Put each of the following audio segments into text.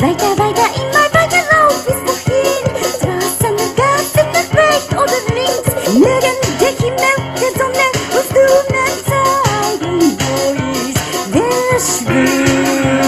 Weiter, weiter in my weiter Lauf bis wohin? Straßen, Gassen, rechts oder links? Mögen der Himmel, der Sonne, uns du mir zeigen, wo ist der will.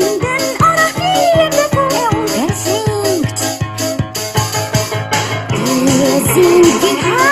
Thank you.